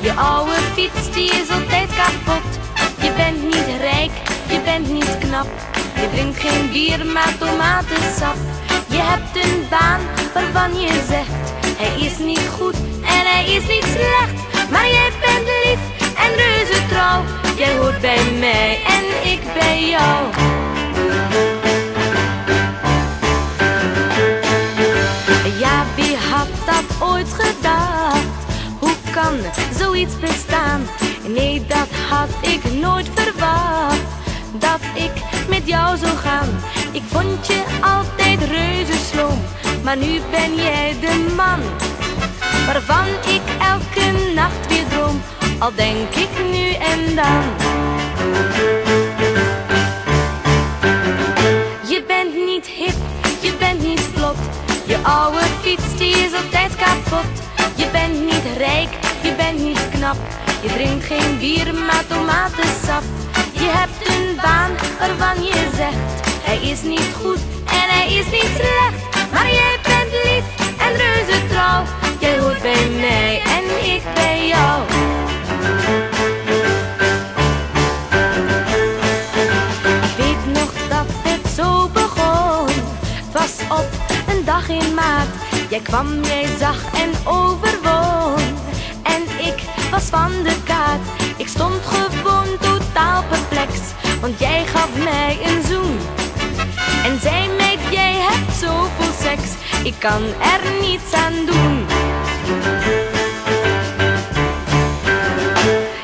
Je oude fiets die is altijd kapot. Je bent niet rijk, je bent niet knap. Je drinkt geen bier, maar tomatensap. Je hebt een baan waarvan je zegt: hij is niet goed en hij is niet slecht. Maar jij bent lief en reuze trouw. Jij hoort bij mij en ik bij jou. Ja, wie had dat ooit zoiets bestaan? Nee, dat had ik nooit verwacht. Dat ik met jou zou gaan. Ik vond je altijd reuze sloom. Maar nu ben jij de man waarvan ik elke nacht weer droom. Al denk ik nu en dan. Je bent niet hip, je bent niet vlot. Je oude fiets die is altijd kapot. Je bent niet rijk, Je drinkt geen bier, maar tomatensap. Je hebt een baan waarvan je zegt: hij is niet goed en hij is niet slecht. Maar jij bent lief en reuze trouw. Jij hoort bij mij en ik bij jou. Weet nog dat het zo begon. Het was op een dag in maart. Jij kwam, jij zag en overwon. Ik kan er niets aan doen.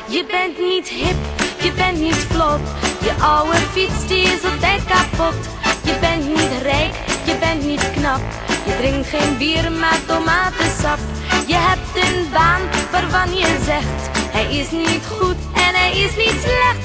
Je bent niet hip, je bent niet vlot. Je oude fiets die is altijd kapot. Je bent niet rijk, je bent niet knap. Je drinkt geen bier, maar tomatensap. Je hebt een baan waarvan je zegt: hij is niet goed en hij is niet slecht.